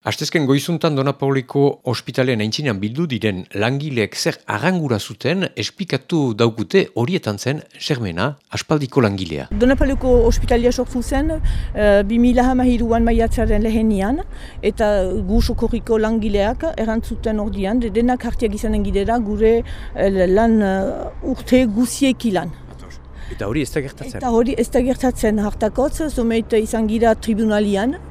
Astezken goizuntan Dona Pauliko ospitalean aintzinean bildu diren langileek zer arrangura zuten espikatu daukute horietan zen Germena, aspaldiko langilea. Dona Pauliko ospitalea sortu zen, uh, 2000 hamahiruan maiatzaren lehenian, eta gu sokorriko langileak erantzuten ordian, de denak hartiak izanen gidera gure uh, lan uh, urte guziek ilan. Eta hori ez da gertatzen? Eta hori ez da gertatzen hartakotz, zomeit izan gira tribunalian, Eh,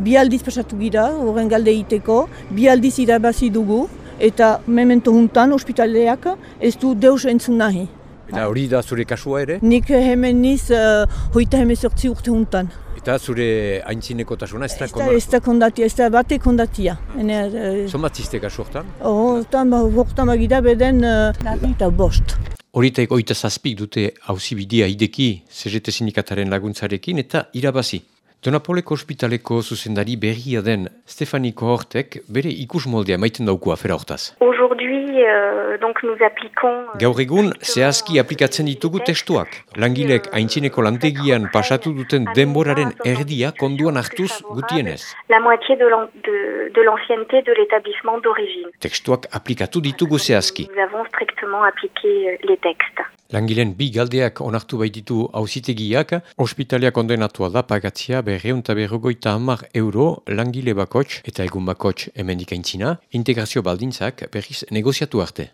bi aldiz pasatu gira, horren galde iteko, bi aldiz irabazi dugu, eta memento juntan ospitaleak ez du deus entzun nahi. Eta hori da zure kasua ere? Nik hemen niz uh, hoita hemen sortzi urte juntan. Eta zure haintzineko tasuna ez da kondatia? Ez da kondatia, ez da bate kondatia. Zomatzizte kasu hortan? Hortan, ba, hortan bagida beden uh, eta bost. Horitaik oita zazpik dute hauzibidea ideki CGT sindikataren laguntzarekin eta irabazi. Donapoleko ospitaleko zuzendari berria den Stefani Kohortek bere ikus moldea maiten dauku afera hortaz. Euh, euh, Gaur egun, zehazki aplikatzen ditugu testuak. Langilek haintzineko lantegian pasatu duten denboraren erdia konduan hartuz gutienez. La moitié de l'ancienneté de l'établissement d'origine. Testuak aplikatu ditugu zehazki. Nous avons strictement appliqué euh, les textes. Langileen bi galdeak onartu baititu hauzitegiak, ospitalea kondenatua da pagatzia berreun eta berrogoita hamar euro langile bakots eta egun bakots emendikaintzina, integrazio baldintzak berriz negoziatu arte.